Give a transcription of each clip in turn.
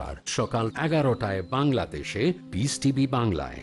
আর সকাল এগারোটায় বাংলাদেশে পিস টিভি বাংলায়।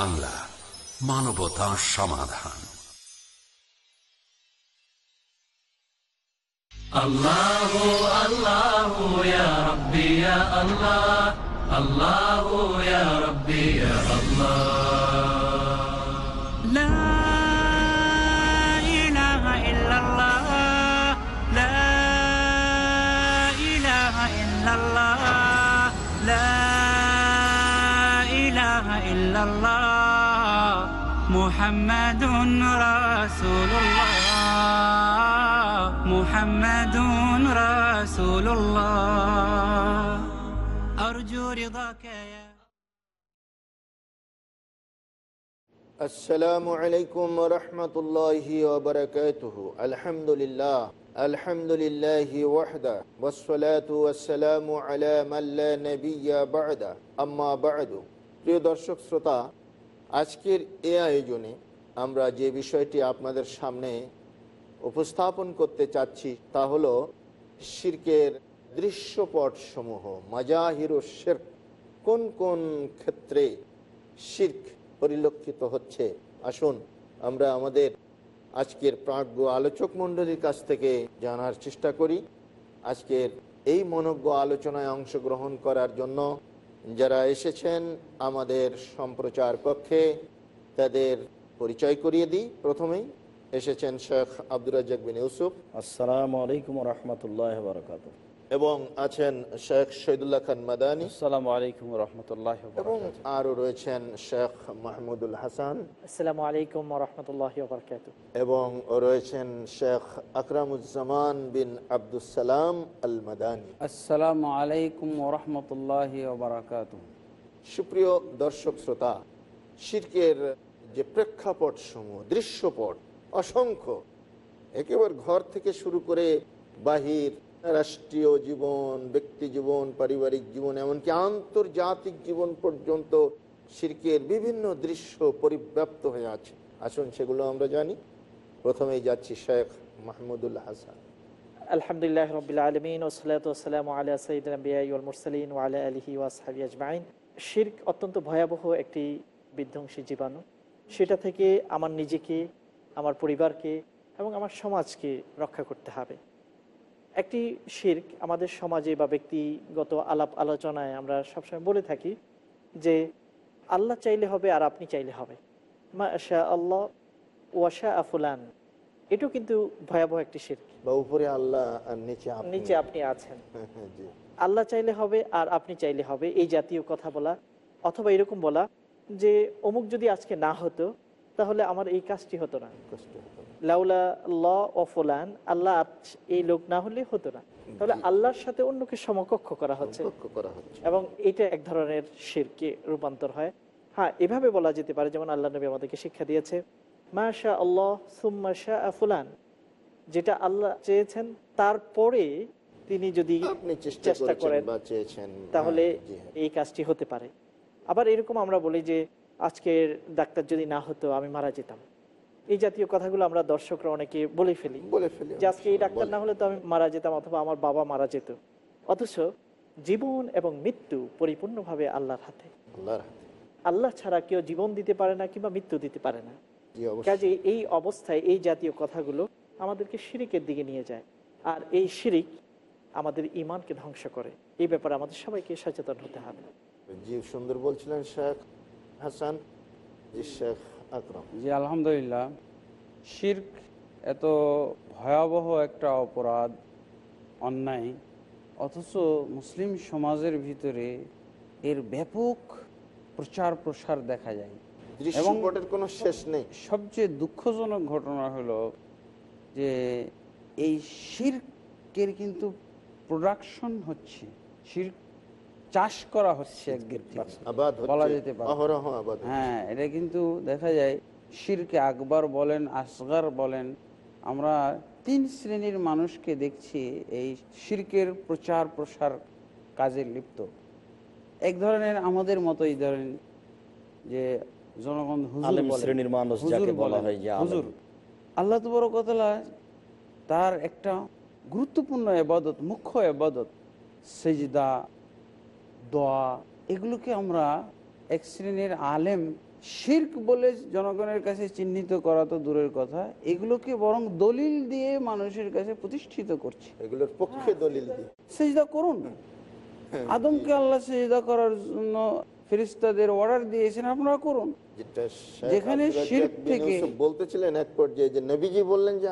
বাংলা মানবতা সমাধান الله الله يا ربي يا الله الله يا ربي يا الله محمد رسول الله محمد رسول الله أرجو رضاك يا السلام عليكم ورحمة الله وبركاته الحمد لله الحمد لله وحده والصلاة والسلام على من لا نبي بعد أما بعد প্রিয় দর্শক শ্রোতা আজকের এ আয়োজনে আমরা যে বিষয়টি আপনাদের সামনে উপস্থাপন করতে চাচ্ছি তা হলো শির্কের দৃশ্যপট সমূহ মাজাহির শের কোন কোন ক্ষেত্রে শির্ক পরিলক্ষিত হচ্ছে? আসুন আমরা আমাদের আজকের প্রাজ্ঞ আলোচক মণ্ডলীর কাছ থেকে জানার চেষ্টা করি। আজকের এই মনজ্ঞ আলোচনায় অংশগ্রহণ করার জন্য যারা এসেছেন আমাদের সম্প্রচার পক্ষে তাদের পরিচয় করিয়ে দিই। প্রথমেই এসেছেন শেখ আব্দুর রাজ্জাক বিন ইউসুফ। আসসালামু আলাইকুম রহমতুল্লাহ বারকাত এবং আছেন শেখ শহীদুল্লাহ খান মাদানী আসসালামু আলাইকুম রহমতুল্লাহ এবং আরও রয়েছেন শেখ মাহমুদুল হাসান। আসসালামু আলাইকুম রহমতুল্লাহ বরকাত এবং রয়েছেন শেখ আকরামুজ্জামান বিন আব্দুসালাম আল মাদানী আসসালামু আলাইকুম ওরহমতুল্লাহ বারাকাত সুপ্রিয় দর্শক শ্রোতা শির্কের যে প্রেক্ষাপট সমূহ দৃশ্যপট অসংখ্য একেবারে ঘর থেকে শুরু করে বাহির রাষ্ট্রীয় জীবন, ব্যক্তি জীবন, পারিবারিক জীবন, এমনকি আন্তর্জাতিক জীবন পর্যন্ত শির্কের বিভিন্ন দৃশ্য পরিব্যাপ্ত হয়ে আছে। আসুন সেগুলো আমরা জানি। প্রথমেই যাচ্ছি শেখ মাহমুদুল হাসান। আলহামদুলিল্লাহ রবিল আলমিন ওসলাত ওসালাম আলা সঈদুল মুরসালিন ওয়ালা আলহি ওয়াসহাবি আজমাইন। শির্ক অত্যন্ত ভয়াবহ একটি বিধ্বংসী জীবাণু। সেটা থেকে আমার নিজেকে, আমার পরিবারকে এবং আমার সমাজকে রক্ষা করতে হবে। একটি শির্ক আমাদের সমাজে বা ব্যক্তিগত আলাপ আলোচনায় আমরা সবসময় বলে থাকি যে আল্লাহ চাইলে হবে আর আপনি চাইলে হবে। মা আশা আল্লাহ ওয়াশা আফুলান এটাও কিন্তু ভয়াবহ একটি শির্ক। বা উপরে আল্লাহ নিচে আপনি। নিচে আপনি আছেন। হ্যাঁ, আল্লাহ চাইলে হবে আর আপনি চাইলে হবে এই জাতীয় কথা বলা। অথবা এরকম বলা যে অমুক যদি আজকে না হতো তাহলে আমার এই কাজটি হতো না। লাউলা ল ও ফুলান আল্লাহ এই লোক না হলে হতো না। তাহলে আল্লাহর সাথে অন্যকে সমকক্ষ করা হচ্ছে। এবং এটা এক ধরনের শিরকে রূপান্তর হয়। হ্যাঁ এভাবে বলা যেতে পারে যেমন আল্লাহ নবী আমাদেরকে শিক্ষা দিয়েছে মাশা আল্লাহ সুম্মা শাহ ফুলান যেটা আল্লাহ চেয়েছেন তারপরে তিনি যদি চেষ্টা করেন তাহলে হ্যাঁ, হ্যাঁ। এই কাজটি হতে পারে। আবার এরকম আমরা বলি যে আজকের ডাক্তার যদি না হতো আমি মারা যেতাম। এই জাতীয় কথাগুলো আমরা দর্শকরা অনেকে বলে ফেলি। বলে ফেলি যে আজকে এই ডাক্তার না হলে তো আমি মারা যেতাম অথবা আমার বাবা মারা যেত। অথচ জীবন এবং মৃত্যু পরিপূর্ণভাবে আল্লাহর হাতে। আল্লাহ ছাড়া কেউ জীবন দিতে পারে না কিংবা মৃত্যু দিতে পারে না। কাজে এই অবস্থায় এই জাতীয় কথাগুলো আমাদেরকে শিরিকের দিকে নিয়ে যায়। আর এই শিরিক আমাদের ইমানকে ধ্বংস করে। এই ব্যাপারে আমাদের সবাইকে সচেতন হতে হবে। জি সুন্দর বলছিলেন শেখ। হাসান শেখ আকরাম। জি আলহামদুলিল্লাহ। শির্ক এত ভয়াবহ একটা অপরাধ অন্যায় অথচ মুসলিম সমাজের ভিতরে এর ব্যাপক প্রচার প্রসার দেখা যায়। দৃশ্যপটের কোনো শেষ নেই। সবচেয়ে দুঃখজনক ঘটনা হলো যে এই শির্কের কিন্তু প্রোডাকশন হচ্ছে। শির্ক চাষ করা হচ্ছে একদিক থেকে বলা যেতে পারে। হ্যাঁ এটা কিন্তু দেখা যায় শিরকে আকবর বলেন আসগার বলেন আমরা তিন শ্রেণির মানুষকে দেখছি এই শিরকের প্রচার প্রসার কাজে লিপ্ত। এক ধরনের আমাদের মতোই ধরেন যে জনগণ হুজুর আলেম বলেন, শ্রেণির মানুষ বলা হয় হুজুর। আল্লাহ তবরকতলা তার একটা গুরুত্বপূর্ণ এবাদত মুখ্য এবাদত সেজদা দোয়া এগুলোকে আমরা এক শ্রেণির আলেম শির্ক বলে জনগণের কাছে চিহ্নিত করা তো দূরের কথা। এগুলোকে বরং দলিল দিয়ে মানুষের কাছে প্রতিষ্ঠিত করছে। এগুলোর পক্ষে দলিল দিই সেজদা করুন। আদমকে আল্লাহ সেজদা করার জন্য ফেরিস্তাদের অর্ডার দিয়েছেন আপনারা করুন। যেখানে শিরক থেকে- বলতেছিলেন এক পর্যায়ে যে নবীজি বললেন যে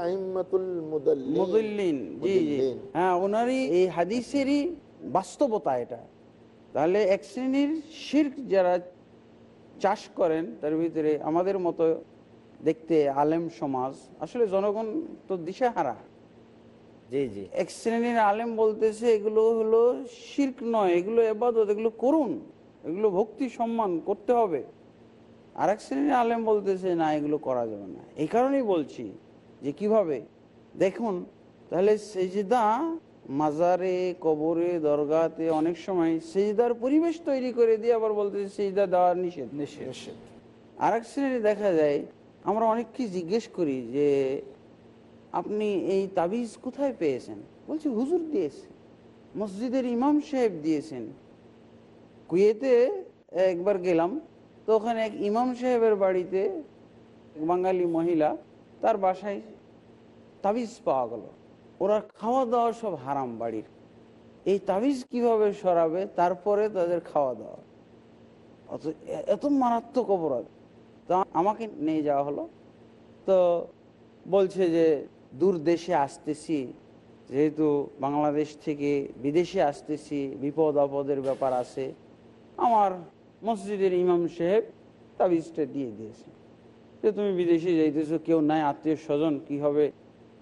মুদল্লিন। জি জি। হ্যাঁ ওনারই এই হাদিসেরই বাস্তবতা এটা। তাহলে এক শ্রেণির শির্ক যারা চাষ করেন তার ভিতরে আমাদের মতো দেখতে আলেম সমাজ আসলে জনগণ তো দিশাহারা। জি জি। এক শ্রেণির আলেম বলতেছে এগুলো হলো শির্ক নয় এগুলো এবাদত এগুলো করুন এগুলো ভক্তি সম্মান করতে হবে। আর এক শ্রেণির আলেম বলতেছে না এগুলো করা যাবে না। এই কারণেই বলছি যে কীভাবে? দেখুন তাহলে সেজদা মাজারে কবরে দরগাতে অনেক সময় সেজদার পরিবেশ তৈরি করে দিয়ে আবার বলতেছে সেজদা দেওয়ার নিষেধ। নিষেধ। আর এক শ্রেণি দেখা যায় আমরা অনেককে জিজ্ঞেস করি যে আপনি এই তাবিজ কোথায় পেয়েছেন? বলছি হুজুর দিয়েছে মসজিদের ইমাম সাহেব দিয়েছেন। কুয়েতে একবার গেলাম তো ওখানে এক ইমাম সাহেবের বাড়িতে বাঙালি মহিলা তার বাসায় তাবিজ পাওয়া গেল। ওরা খাওয়া দাওয়া সব হারাম বাড়ির। এই তাবিজ কীভাবে সরাবে? তারপরে তাদের খাওয়া দাওয়া অত এত মারাত্মক অপরাধ। তো আমাকে নিয়ে যাওয়া হলো। তো বলছে যে, দূর দেশে আসতেছি। যেহেতু বাংলাদেশ থেকে বিদেশে আসতেছি, বিপদ আপদের ব্যাপার আছে। আমার মসজিদের ইমাম সাহেব তাবিজটা দিয়ে দিয়েছে। যে, তুমি বিদেশে যাইতেছো, কেউ নাই আত্মীয় স্বজন কি হবে?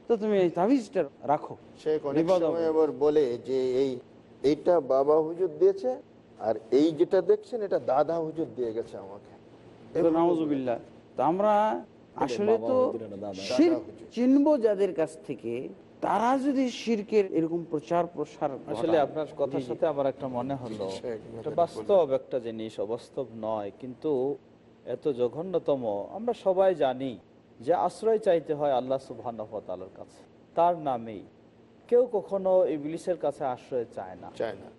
তো তুমি এই তাবিজটা রাখো। আবার বলে যে এই এইটা বাবা হুজুর দিয়েছে আর এই যেটা দেখছেন এটা দাদা হুজুর দিয়ে গেছে আমাকে। নাউজুবিল্লাহ। তো আমরা আসলে তো চিনবো যাদের কাছ থেকে তারা যদি শিরকের এরকম প্রচার প্রসার আসলে আপনার কথার সাথে আমার একটা মনে হলো। বাস্তব একটা জিনিস অবাস্তব নয়। কিন্তু এত জঘন্যতম আমরা সবাই জানি যে আশ্রয় চাইতে হয় আল্লাহ সুবহানার কাছে। তার নামেই। কেউ কখনো ইবলিসের কাছে আশ্রয় চায় না। চায় না।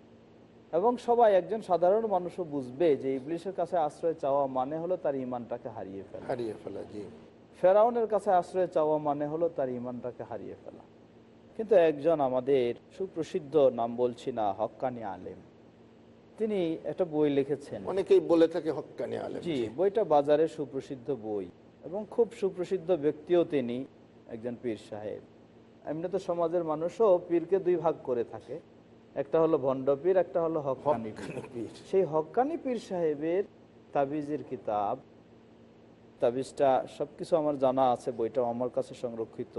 এবং সবাই একজন সাধারণ মানুষও বুঝবে যে ইবলিসের কাছে আশ্রয় চাওয়া মানে হলো তার ইমানটাকে হারিয়ে ফেলা। হারিয়ে ফেলা জি। ফেরাউনের কাছে আশ্রয় চাওয়া মানে হলো তার ইমানটাকে হারিয়ে ফেলা। কিন্তু একজন আমাদের সুপ্রসিদ্ধ নাম বলছি না হক্কানি আলেম। তিনি একটা বই লিখেছেন। অনেকেই বলে থাকে হক্কানি আলেম জি বইটা বাজারে সুপ্রসিদ্ধ বই। এবং খুব সুপ্রসিদ্ধ ব্যক্তিও তিনি একজন পীর সাহেব। এমনি তো সমাজের মানুষও পীরকে দুই ভাগ করে থাকে। একটা হলো ভণ্ড পীর একটা হলো হক্কানি পীর। সেই হক্কানি পীর সাহেবের তাবিজের কিতাব তাবিজটা সব কিছু আমার জানা আছে বইটাও আমার কাছে সংরক্ষিত।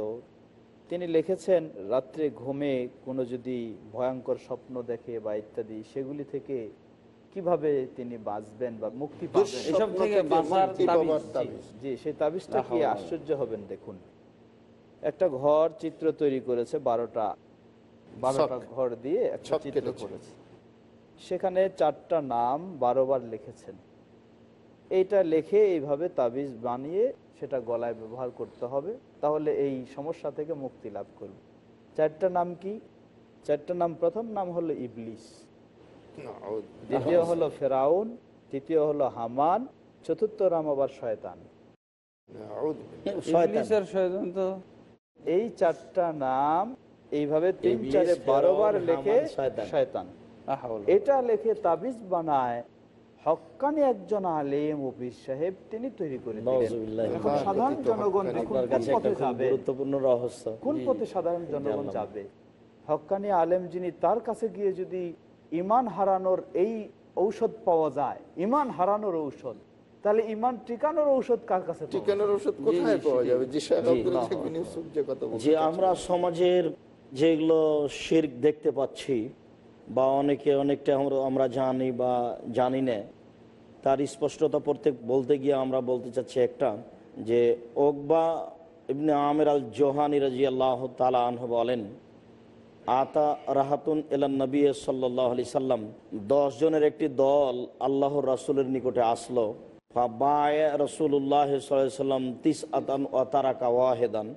তিনি লিখেছেন রাত্রে ঘুমে কোনো যদি ভয়ঙ্কর স্বপ্ন দেখে বা ইত্যাদি সেগুলি থেকে কীভাবে তিনি বাঁচবেন বা মুক্তি পাবেন? এসব থেকে থেকে বাঁচার তাবিজ, জি, সেই তাবিজটা কি আশ্চর্য হবেন দেখুন। একটা ঘর চিত্র তৈরি করেছে বারোটা বারোটা ঘর দিয়ে একটা চিত্র করেছে। সেখানে চারটা নাম বারোবার লিখেছেন। এইটা লিখে এইভাবে তাবিজ বানিয়ে সেটা গলায় ব্যবহার করতে হবে তাহলে এই সমস্যা থেকে মুক্তি লাভ করবে। চারটা নাম কি? চারটা নাম প্রথম নাম হলো ইবলিস। নাউদ। দ্বিতীয় হলো ফেরাউন তৃতীয় হলো হামান চতুর্থ নাম আবার শয়তান। এই চারটা নাম এইভাবে তিন চারে বারো বার লেখে শয়তান। এটা লেখে তাবিজ বানায় হক্কানি একজন আলেম অফিস সাহেব তিনি তৈরি করে। এখন সাধারণ জনগণ গুরুত্বপূর্ণ রহস্য। কোন পথে সাধারণ জনগণ যাবে? হক্কানি আলেম যিনি তার কাছে গিয়ে যদি ইমান হারানোর এই ঔষধ পাওয়া যায়। ইমান হারানোর ঔষধ। তাহলে ইমান টিকানোর ঔষধ কার কাছে? ঠিকানার ওষুধ কোথায় পাওয়া যাবে? যে। আমরা সমাজের যেগুলো শির্ক দেখতে পাচ্ছি বা অনেকে অনেকটা আমরা আমরা জানি বা জানি না তার স্পষ্টতা প্রত্যেক বলতে গিয়ে আমরা বলতে চাচ্ছি একটা যে ওকবা ইবনে আমের আল জোহানি রাজি আল্লাহ তালা আনহ বলেন আতা রাহাতুন এলান নবী সাল্লাহ আলি সাল্লাম জনের একটি দল আল্লাহ রাসুলের নিকটে আসলো। রসুল্লাহ সাল্লাম তিস আতান অতারাকা ওয়াহেদান।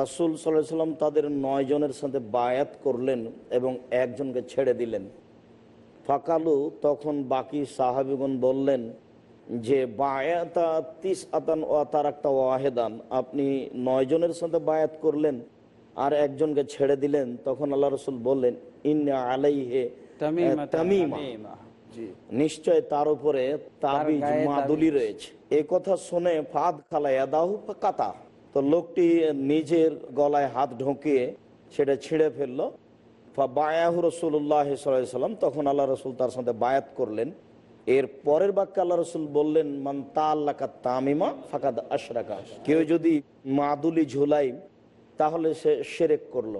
রাসুল সাল্লাহ সাল্লাম তাদের নয় জনের সাথে বায়াত করলেন এবং একজনকে ছেড়ে দিলেন। ফাকালু, তখন বাকি সাহাবিগণ বললেন, যে বায়াতা তিস আতান ও তারাক্তা ওয়াহেদান, আপনি নয় জনের সাথে বায়াত করলেন আর একজনকে ছেড়ে দিলেন তখন আল্লাহ রসুল বললেন ইন্না আলাইহে তামিমা, নিশ্চয় তার উপরে তাবিজ মাদুলি রয়েছে। এ কথা শুনে ফাদ দাহু কাতা তো লোকটি নিজের গলায় হাত ঢোকিয়ে সেটা ছিঁড়ে ফেলল। বায়াহু রসুল্লাহ সাল্লাম তখন আল্লাহ রসুল তার সাথে বায়াত করলেন। এর পরের বাক্যে আল্লাহ রসুল বললেন মান তা আল্লাহ তামিমা ফাকাদ আশরাকা। কেউ যদি মাদুলি ঝুলাই তাহলে সে সেরেক করল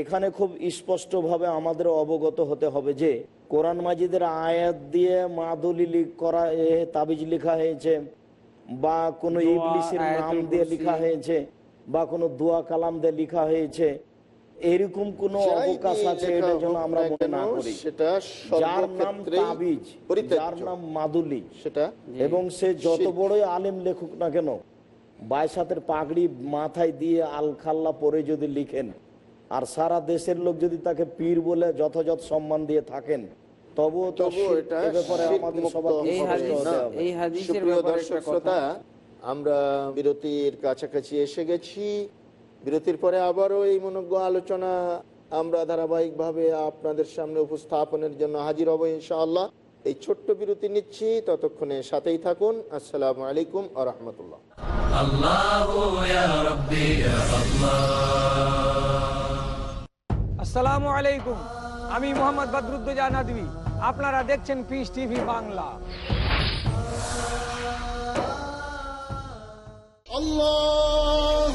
এখানে খুব স্পষ্টভাবে আমাদের অবগত হতে হবে যে কোরআন মাজিদের আয়াত দিয়ে মাদুলি করা তাবিজ লেখা হয়েছে বা কোনো ইবলিসের নাম দিয়ে। লেখা হয়েছে বা কোনো দোয়া কালাম দিয়ে লেখা হয়েছে এরকম কোনো অবকাশ আছে এটা যেন আমরা মনে না করি সেটা যার নাম তাবিজ। যার নাম মাদুলি সেটা এবং সে যত। বড়ই আলেম লেখুক না কেন বাইসাতের পাগড়ি মাথায় দিয়ে আল খাল্লা পরে যদি লিখেন আর সারা দেশের লোক যদি তাকে পীর বলে যথাযথ সম্মান দিয়ে থাকেন তবুও এই হাদিসের দর্শক শ্রোতা আমরা বিরতির কাছাকাছি এসে গেছি। বিরতির পরে আবারও এই মনজ্ঞ আলোচনা আমরা ধারাবাহিকভাবে আপনাদের সামনে উপস্থাপনের জন্য হাজির হব ইনশাআল্লাহ। এই ছোট্ট বিরতি নিচ্ছি ততক্ষণে সাথেই থাকুন। আসসালামু আলাইকুম আ রহমতুল্লাহ। আসসালামু আলাইকুম আমি মোহাম্মদ বদরুদ্দোজা আপনারা দেখছেন পিস টিভি বাংলা। আল্লাহ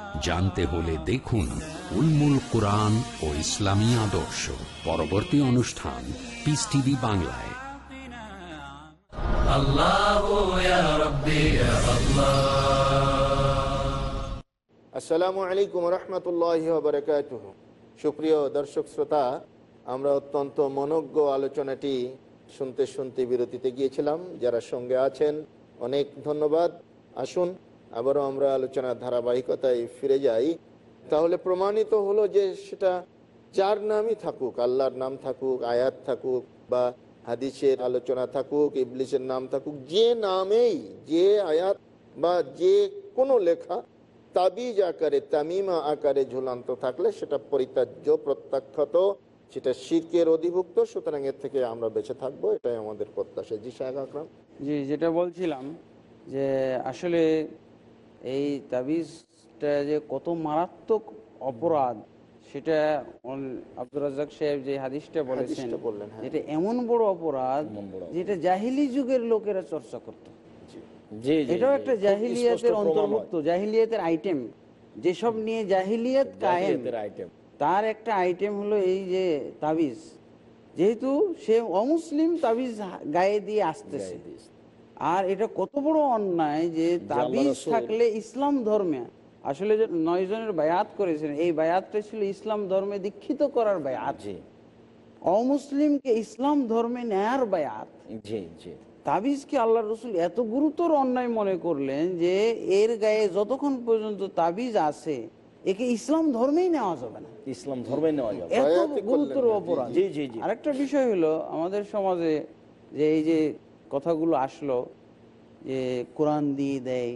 জানতে হলে দেখুন উন্মুল কোরআন ও ইসলামী আদর্শ। পরবর্তী অনুষ্ঠান পিস টিভি বাংলায়। আসসালামু আলাইকুম রহমতুল্লাহ বরকাত সুপ্রিয় দর্শক শ্রোতা আমরা অত্যন্ত মনজ্ঞ আলোচনাটি শুনতে শুনতে বিরতিতে গিয়েছিলাম। যারা সঙ্গে আছেন অনেক ধন্যবাদ। আসুন আবারও আমরা আলোচনার ধারাবাহিকতায় ফিরে যাই। তাহলে প্রমাণিত হলো যে সেটা যার নামই থাকুক, আল্লাহর নাম থাকুক, আয়াত থাকুক বা হাদিসের আলোচনা থাকুক, ইবলিসের নাম থাকুক, যে নামেই, যে আয়াত বা যে কোনো লেখা তাবিজ আকারে, তামিমা আকারে ঝুলান্ত থাকলে সেটা পরিত্যাজ্য, প্রত্যাখ্যাত, সেটা শির্কের অধিভুক্ত, সুতরাং এর থেকে আমরা বেঁচে থাকব, এটাই আমাদের প্রত্যাশা। জি শাহ আকরাম। জি, যেটা বলছিলাম যে আসলে এই তাবিজটা যে কত মারাত্মক অপরাধ সেটা আব্দুর রাজ্জাক সাহেব যে হাদিসটা বলেছেন হ্যাঁ। এটা এমন বড় অপরাধ যেটা জাহিলি যুগের লোকেরা চর্চা করত। জি। জি, এটাও একটা জাহিলিয়াতের। অন্তর্ভুক্ত জাহিলিয়াতের আইটেম যেসব নিয়ে জাহিলিয়াত কায়েম তার একটা আইটেম হলো এই যে তাবিজ। যেহেতু সে অমুসলিম তাবিজ গায়ে দিয়ে আসতেছে। আর এটা কত বড় অন্যায় যে তাবিজ থাকলে ইসলাম ধর্মে আসলে যে নয় জনের বায়াত করেছেন এই বায়াতটা ছিল ইসলাম ধর্মে দীক্ষিত করার বায়াত। অমুসলিমকে ইসলাম ধর্মে নেয়ার বায়াত। তাবিজকে আল্লাহ রসুল এত গুরুতর অন্যায় মনে করলেন যে এর গায়ে যতক্ষণ পর্যন্ত তাবিজ আছে একে ইসলাম ধর্মেই নেওয়া যাবে না। ইসলাম ধর্মে নেওয়া যাবে এত গুরুতর অপরাধ। জি জি জি। আরেকটা বিষয় হলো আমাদের সমাজে যে এই যে কথাগুলো আসলো যে কোরআন দিয়ে দেয়।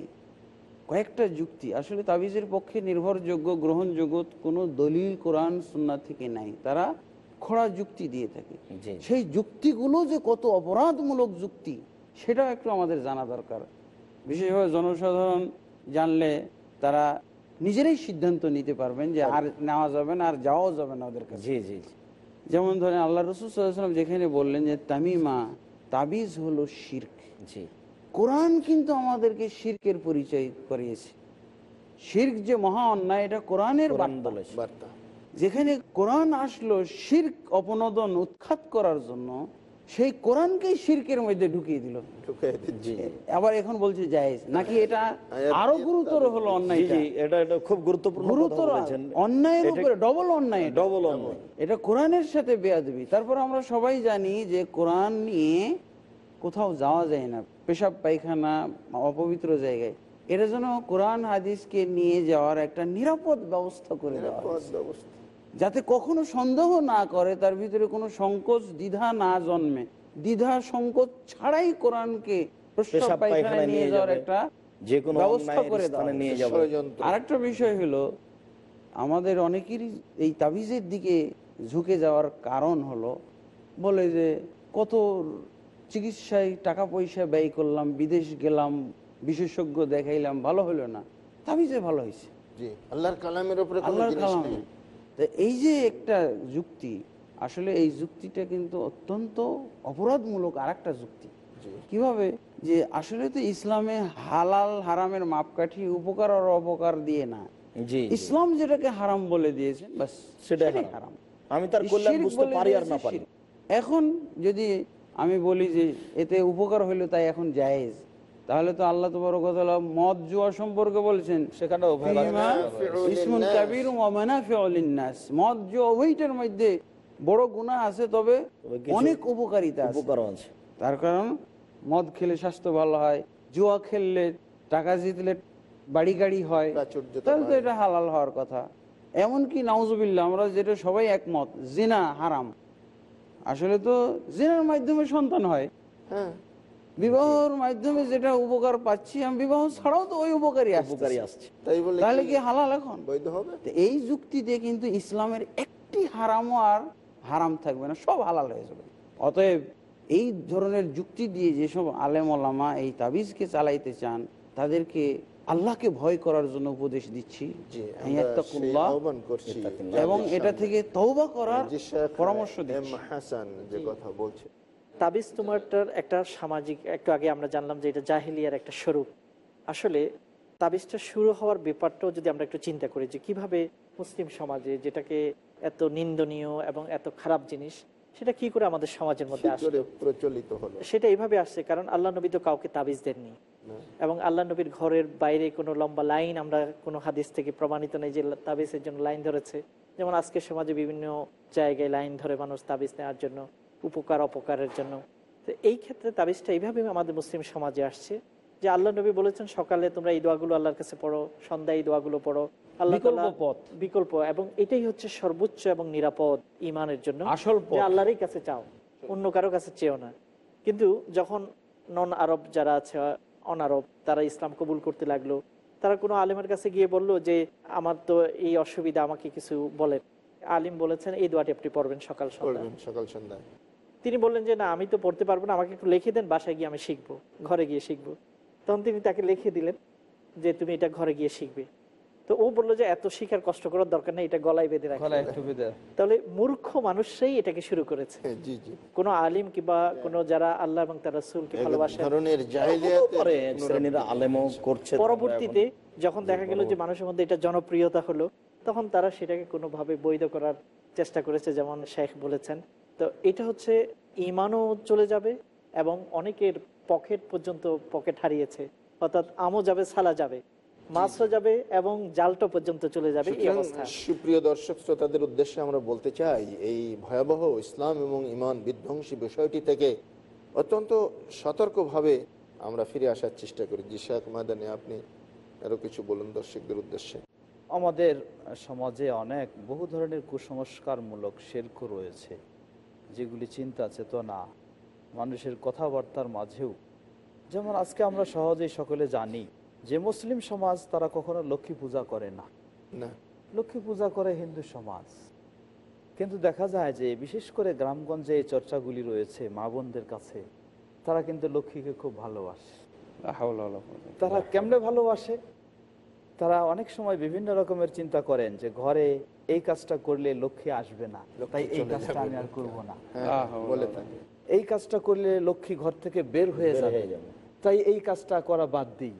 কয়েকটা যুক্তি। আসলে তাবিজের পক্ষে নির্ভরযোগ্য গ্রহণযোগ্য কোনো দলিল কোরআন সুন্না থেকে নাই। তারা খোড়া যুক্তি দিয়ে থাকে। সেই যুক্তিগুলো যে কত অপরাধমূলক যুক্তি সেটাও একটু আমাদের জানা দরকার। বিশেষভাবে জনসাধারণ জানলে তারা নিজেরাই সিদ্ধান্ত নিতে পারবেন যে আর নেওয়া যাবে না আর যাওয়াও যাবে না ওদের কাছে। যেমন ধরেন আল্লাহ রসুল সাল্লাম যেখানে বললেন যে তামিমা তাবিজ হলো শির্ক। যে কোরআন কিন্তু আমাদেরকে শির্কের পরিচয় করিয়েছে। শির্ক যে মহা অন্যায় এটা কোরআনের কোরআন বার্তা। বার্তা। যেখানে কোরআন আসলো শির্ক অপনোদন উৎখাত করার জন্য সেই কোরআনকেই শির্কের মধ্যে ঢুকিয়ে দিল। আবার এখন বলছে জায়েজ। নাকি এটা আরও গুরুতর হলো অন্যায় এটা এটা খুব গুরুত্বপূর্ণ গুরুতর অন্যায়ের উপরে ডবল অন্যায় ডবল অন্যায়। এটা কোরআনের সাথে বেয়াদবি। তারপর আমরা সবাই জানি যে কোরআন নিয়ে কোথাও যাওয়া যায় না। পেশাব পায়খানা অপবিত্র জায়গায়। এটা যেন কোরআন হাদিসকে নিয়ে যাওয়ার একটা নিরাপদ ব্যবস্থা করে দেওয়া। ব্যবস্থা। যাতে কখনো সন্দেহ না করে তার ভিতরে কোনো সংকোচ দ্বিধা না জন্মে। দ্বিধা সংকোচ ছাড়াই কোরআনকে নিয়ে যাওয়ার একটা ব্যবস্থা করে দেওয়া স্থানে নিয়ে হয়েছে। যাবে। ষড়যন্ত্র আরেকটা বিষয় হলো আমাদের অনেকেরই এই তাবিজের দিকে ঝুঁকে যাওয়ার কারণ হলো বলে যে কত চিকিৎসায় টাকা পয়সা ব্যয় করলাম বিদেশ গেলাম বিশেষজ্ঞ দেখাইলাম ভালো হলো না। তাবিজে ভালো হয়েছে। জি আল্লাহর কালামের উপরে আল্লাহর কালাম তো এই যে একটা যুক্তি আসলে এই যুক্তিটা কিন্তু অত্যন্ত অপরাধমূলক আর একটা যুক্তি কীভাবে? যে আসলে তো ইসলামে হালাল হারামের মাপকাঠি উপকার আর অপকার দিয়ে না। ইসলাম যেটাকে হারাম বলে দিয়েছেন বাস সেটাই হারাম। আমি তার বুঝতে পারি আর না দিয়েছে পারি এখন যদি আমি বলি যে এতে উপকার হইল তাই এখন জায়েজ। তাহলে তো আল্লাহ তোমার কথা মদ জুয়া সম্পর্কে বলছেন। মদ জুয়া উভয়টার মধ্যে বড় গুনাহ আছে তবে অনেক উপকারিতা আছে। আছে। তার কারণ মদ খেলে স্বাস্থ্য ভালো হয় জুয়া খেললে টাকা জিতলে বাড়ি গাড়ি হয়। তাহলে তো এটা হালাল হওয়ার কথা। এমনকি নাউজুবিল্লাহ আমরা যেটা সবাই একমত জিনা হারাম। আসলে তো জিনার মাধ্যমে সন্তান হয়। হ্যাঁ। বিবাহর মাধ্যমে যেটা উপকার পাচ্ছি আমি বিবাহ ছাড়াও তো ওই উপকারই উপকারী আসছে আসছে। তাই বলে তাহলে কি হালাল এখন? বৈধ হবে? এই যুক্তিতে কিন্তু ইসলামের একটি হারামও আর হারাম থাকবে না সব হালাল হয়ে যাবে। অতএব এই ধরনের যুক্তি দিয়ে যেসব আলেম ওলামা এই তাবিজকে চালাইতে চান তাদেরকে আল্লাহকে ভয় করার জন্য উপদেশ দিচ্ছি এবং এটা থেকে তওবা করার পরামর্শ এম দিচ্ছি। হাসান যে কথা বলছে। তাবিজ তোমারটার একটা সামাজিক একটু আগে আমরা জানলাম যে এটা জাহিলিয়ার একটা স্বরূপ। আসলে তাবিজটা শুরু হওয়ার ব্যাপারটাও যদি আমরা একটু চিন্তা করি যে কীভাবে মুসলিম সমাজে যেটাকে এত নিন্দনীয় এবং এত খারাপ জিনিস সেটা কি করে আমাদের সমাজের মধ্যে কি আসে? করে প্রচলিত হলো। সেটা এইভাবে আসছে কারণ আল্লাহ নবী তো কাউকে তাবিজ দেননি। এবং আল্লাহ নবীর ঘরের বাইরে কোনো লম্বা লাইন আমরা কোনো হাদিস থেকে প্রমাণিত নেই যে তাবিজের জন্য লাইন ধরেছে। যেমন আজকের সমাজে বিভিন্ন জায়গায় লাইন ধরে মানুষ তাবিজ নেওয়ার জন্য উপকার অপকারের জন্য। তো এই ক্ষেত্রে তাবিজটা এইভাবে আমাদের মুসলিম সমাজে আসছে যে আল্লাহ নবী বলেছেন সকালে তোমরা এই দোয়াগুলো আল্লাহর কাছে পড়ো সন্ধ্যায় এই দোয়াগুলো পড়ো। বিকল্প এবং এটাই হচ্ছে সর্বোচ্চ এবং নিরাপদ ইমানের জন্য। আল্লাহরই কাছে চাও অন্য কারও কাছে চেও না। কিন্তু যখন নন আরব যারা আছে অনারব তারা ইসলাম কবুল করতে লাগল তারা কোনো আলেমের কাছে গিয়ে বলল যে আমার তো এই অসুবিধা আমাকে কিছু বলেন। আলিম বলেছেন এই দোয়াটি আপনি পড়বেন সকাল সকাল সন্ধ্যায়। তিনি বললেন যে না আমি তো পড়তে পারব না আমাকে একটু লিখে দেন বাসায় গিয়ে আমি শিখব ঘরে গিয়ে শিখব। তখন তিনি তাকে লিখে দিলেন যে তুমি এটা ঘরে গিয়ে শিখবে। তো ও বলল যে এত শিখার কষ্ট করার দরকার নেই এটা গলায় বেঁধে রাখি। তাহলে মূর্খ মানুষরাই এটাকে শুরু করেছে। হ্যাঁ, জি জি। কোনো আলিম কিংবা কোনো যারা আল্লাহ এবং তার রাসূলকে ভালোবাসে ধরনের জাহিলিয়াতের করে এক শ্রেণির আলেমও করছে পরবর্তীতে যখন দেখা গেল যে মানুষের মধ্যে এটা জনপ্রিয়তা হলো তখন তারা সেটাকে কোনোভাবে বৈধ করার চেষ্টা করেছে যেমন শেখ বলেছেন। তো এটা হচ্ছে ইমানও চলে যাবে এবং অনেকের পকেট পর্যন্ত পকেট হারিয়েছে। অর্থাৎ আমও যাবে সালা যাবে মাছও যাবে এবং জালটা পর্যন্ত চলে যাবে এই অবস্থা। সুপ্রিয় দর্শক শ্রোতাদের উদ্দেশ্যে আমরা বলতে চাই এই ভয়াবহ ইসলাম এবং ইমান বিধ্বংসী বিষয়টি থেকে অত্যন্ত সতর্কভাবে আমরা ফিরে আসার চেষ্টা করি। জি শেখ মাদানে আপনি আরও কিছু বলুন দর্শকদের উদ্দেশ্যে। আমাদের সমাজে অনেক বহু ধরনের কুসংস্কারমূলক শিল্প রয়েছে যেগুলি চিন্তা চেতনা মানুষের কথাবার্তার মাঝেও। যেমন আজকে আমরা সহজেই সকলে জানি যে মুসলিম সমাজ তারা কখনো লক্ষ্মী পূজা করে না। না। লক্ষ্মী পূজা করে হিন্দু সমাজ। কিন্তু দেখা যায় যে বিশেষ করে গ্রামগঞ্জে এই চর্চাগুলি রয়েছে মা বোনদের কাছে তারা কিন্তু লক্ষ্মীকে খুব ভালোবাসে। তারা কেমনে ভালোবাসে? তারা অনেক সময় বিভিন্ন রকমের চিন্তা করেন যে ঘরে এই কাজটা করলে লক্ষ্মী আসবে না তাই এই কাজটা আমি আর করব না। হ্যাঁ, বলে থাকে এই কাজটা করলে লক্ষ্মী ঘর থেকে বের হয়ে যাবে। তাই এই কাজটা করা বাদ দিই।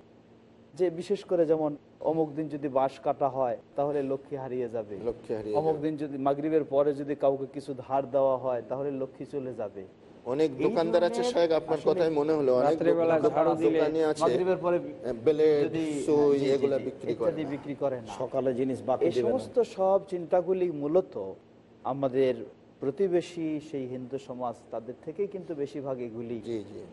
যে বিশেষ করে যেমন অমুক দিন যদি বাঁশ কাটা হয় তাহলে লক্ষ্মী হারিয়ে যাবে। লক্ষ্মী হারিয়ে অমুক দিন যদি মাগরিবের পরে যদি কাউকে কিছু ধার দেওয়া হয় তাহলে লক্ষ্মী চলে যাবে। অনেক দোকানদার আছে শাহেক আপনার কথাই মনে হলো অনেক দোকান- আছে মাগরিবের পরে ব্লেড সুই এগুলা বিক্রি করে ইত্যাদি বিক্রি করে না। সকালে জিনিস বাকি এই সমস্ত সব চিন্তাগুলি মূলত আমাদের প্রতিবেশী সেই হিন্দু সমাজ তাদের থেকেই কিন্তু বেশিরভাগ এগুলি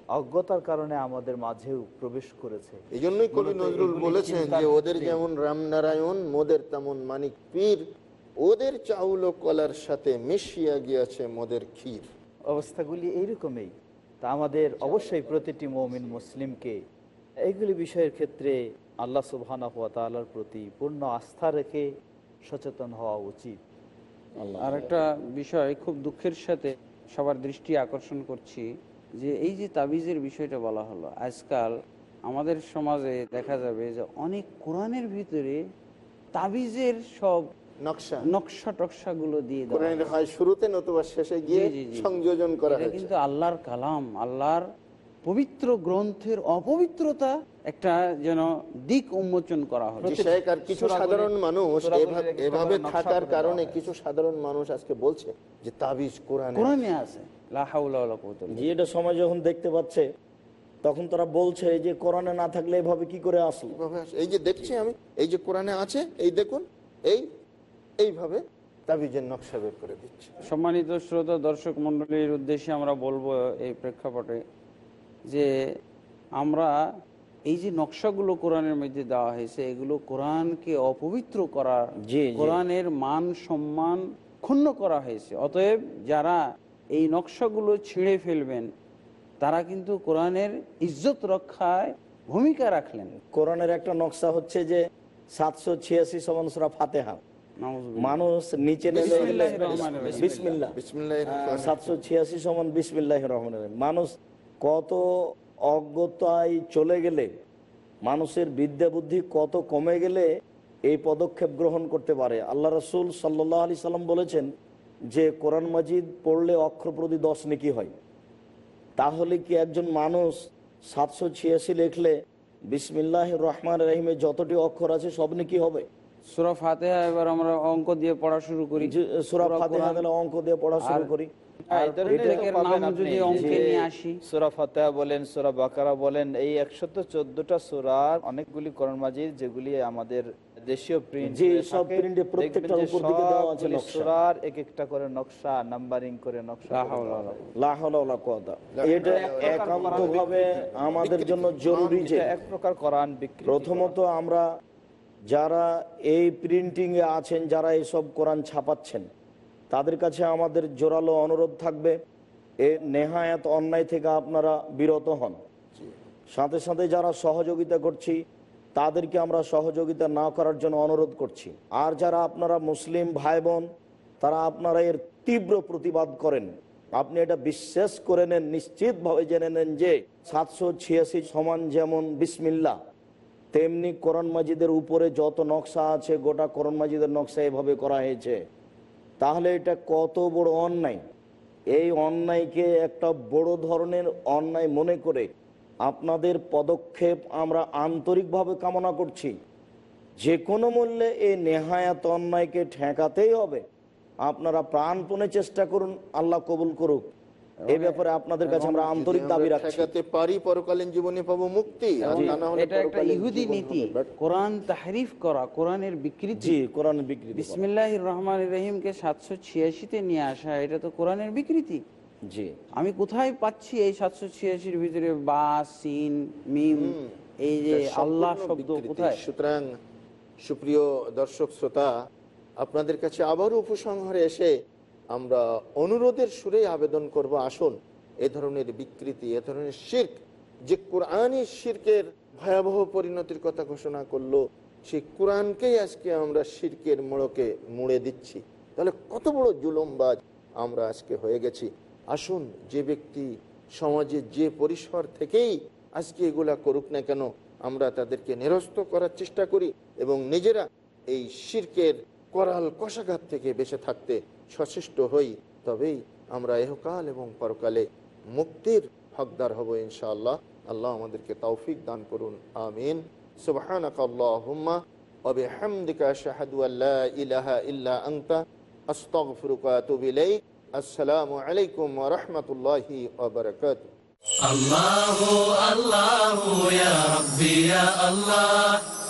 অজ্ঞতার কারণে আমাদের মাঝেও প্রবেশ করেছে। এই জন্যই কবি নজরুল বলেছেন যে ওদের যেমন রামনারায়ণ মোদের তেমন মানিক পীর ওদের চাউল ও কলার সাথে মিশিয়া গিয়াছে মোদের ক্ষীর। অবস্থাগুলি এইরকমই। তা আমাদের অবশ্যই প্রতিটি মমিন মুসলিমকে এইগুলি বিষয়ের ক্ষেত্রে আল্লাহ সুবহানাহু ওয়া তাআলার প্রতি পূর্ণ আস্থা রেখে সচেতন হওয়া উচিত। আর একটা বিষয় খুব দুঃখের সাথে সবার দৃষ্টি আকর্ষণ করছি যে এই যে তাবিজের বিষয়টা বলা হলো আজকাল আমাদের সমাজে দেখা যাবে যে অনেক কোরআনের ভিতরে তাবিজের সব নকশা। নকশা টকশাগুলো দিয়ে কোরআনের হয় শুরুতে নতুবা শেষে গিয়ে জি, জি, জি। সংযোজন করা এটা কিন্তু আল্লাহর কালাম আল্লাহর পবিত্র গ্রন্থের অপবিত্রতা একটা যেন দিক উন্মোচন করা আর কিছু সাধারণ মানুষ এভাবে- থাকার কারণে কিছু সাধারণ মানুষ আজকে বলছে যে তাবিজ কোরআনে কোরআনে আছে। লা হাওলা ওয়ালা যে এটা সময় যখন দেখতে পাচ্ছে তখন তারা বলছে যে কোরআনে না থাকলে এভাবে কি করে আসলো? এই যে দেখছি আমি এই যে কোরআনে আছে এই দেখুন এই এইভাবে তাবিজের নকশা বের করে দিচ্ছে সম্মানিত শ্রোতা দর্শক মণ্ডলীর উদ্দেশ্যে আমরা বলব এই প্রেক্ষাপটে যে আমরা এই যে নকশাগুলো কোরআনের মধ্যে দেওয়া হয়েছে এগুলো কোরআনকে অপবিত্র করা। কোরআনের মান সম্মান ক্ষুণ্ণ করা হয়েছে অতএব যারা এই নকশাগুলো ছিঁড়ে ফেলবেন তারা কিন্তু কোরআনের ইজ্জত রক্ষায় ভূমিকা রাখলেন কোরআনের একটা নকশা হচ্ছে যে সাতশো ছিয়াশি সমান সুরা ফাতেহা। মানুষ নিচে রহিম। সাতশো ছিয়াশি সমান বিসমিল্লাহ রহমান মানুষ কত অজ্ঞতায় চলে গেলে মানুষের বিদ্যা বুদ্ধি কত কমে গেলে এই পদক্ষেপ গ্রহণ করতে পারে? আল্লাহ রসুল সাল্লাহ আলি সাল্লাম বলেছেন যে কোরআন মাজিদ পড়লে অক্ষর প্রতি দশ নেকি হয়। তাহলে কি একজন মানুষ সাতশো ছিয়াশি লিখলে বিসমিল্লাহ রহমান রহিমে যতটি অক্ষর আছে সব নাকি হবে? সূরা ফাতিহা এবার আমরা অঙ্ক দিয়ে পড়া শুরু করি। সুরা ফাতেহা অঙ্ক দিয়ে পড়া শুরু করি। এই ধরনের তো এটাকে পাবেন নাম আপনি। যদি অঙ্কে যে নিয়ে আসি। সূরা ফাতিহা বলেন সূরা বাকারা বলেন এই একশত চোদ্দটা সূরার অনেকগুলি কোরআন মাজিদ যেগুলি আমাদের দেশীয় প্রিন্ট জি, সব প্রিন্টে প্রত্যেকটার উপর দিকে দেওয়া আছে নকশা। সূরার এক একটা করে নকশা নাম্বারিং করে। এটা আমাদের জন্য জরুরি যে এক প্রকার কোরআন বিক্রি প্রথমত আমরা যারা এই প্রিন্টিং এ আছেন যারা এইসব কোরআন ছাপাচ্ছেন তাদের কাছে আমাদের জোরালো অনুরোধ থাকবে এ নেহায়াত অন্যায় থেকে আপনারা বিরত হন। সাথে সাথে যারা সহযোগিতা করছি তাদেরকে আমরা সহযোগিতা না করার জন্য অনুরোধ করছি। আর যারা আপনারা মুসলিম ভাই বোন তারা আপনারা এর তীব্র প্রতিবাদ করেন। আপনি এটা বিশ্বাস করে নেন নিশ্চিতভাবে জেনে নেন যে সাতশো ছিয়াশি সমান যেমন বিসমিল্লা তেমনি কোরআন মাজিদের উপরে যত নকশা আছে, গোটা কোরআন মাজিদের নকশা এভাবে করা হয়েছে। তাহলে এটা কত বড় অন্যায়? এই অন্যায়কে একটা বড় ধরনের অন্যায় মনে করে আপনাদের পদক্ষেপ আমরা আন্তরিকভাবে কামনা করছি। যে কোনো মূল্যে এই নেহায়াত অন্যায়কে ঠেকাতেই হবে। আপনারা প্রাণপণে চেষ্টা করুন, আল্লাহ কবুল করুক। এই ব্যাপারে আপনাদের কাছে আমরা আন্তরিক দাবি রাখছি। পারি পরকালীন জীবনে পাবো মুক্তি। আর তা না হলে এটা একটা ইহুদি নীতি। কোরআন তাহরিফ করা কোরআনের বিকৃতি। জি কোরআনের বিকৃতি করা। বিসমিল্লাহ রহমান রহিমকে সাতশো ছিয়াশিতে নিয়ে আসা এটা তো কোরআনের বিকৃতি। জি। আমি কোথায় পাচ্ছি এই সাতশো ছিয়াশির ভিতরে? বা সিন মিম এই যে আল্লাহ শব্দ কোথায়? সুতরাং সুপ্রিয় দর্শক শ্রোতা আপনাদের কাছে আবারও উপসংহারে এসে আমরা অনুরোধের সুরে আবেদন করব, আসুন, এ ধরনের বিকৃতি, এ ধরনের শির্ক, যে কোরআনই শির্কের ভয়াবহ পরিণতির কথা ঘোষণা করল, সেই কোরআনকেই আজকে আমরা শির্কের মোড়কে মুড়ে দিচ্ছি। তাহলে কত বড় জুলুমবাজ আমরা আজকে হয়ে গেছি। আসুন, যে ব্যক্তি সমাজে যে পরিসর থেকেই আজকে এগুলা করুক না কেন, আমরা তাদেরকে নিরস্ত করার চেষ্টা করি এবং নিজেরা এই শির্কের করাল কষাঘাত থেকে বেঁচে থাকতে সচেষ্ট হই তবেই আমরা এহকাল এবং পরকালে মুক্তির হকদার হব ইনশাআল্লাহ আল্লাহ আমাদেরকে তৌফিক দান করুন আমিন সুবহানাক আল্লাহুম্মা ওয়া বিহামদিকা আশহাদু আল্লা ইলাহা ইল্লা আনতা আস্তাগফিরুকা ওয়া আতুবু ইলাইক আসসালামু আলাইকুম ওয়া রাহমাতুল্লাহি ওয়া বারাকাতুহু الله الله يا ربي يا الله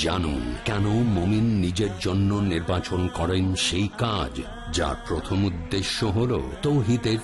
জানুন কেন মমিন নিজের জন্য নির্বাচন করেন সেই কাজ যার প্রথম উদ্দেশ্য হল তৌহিদের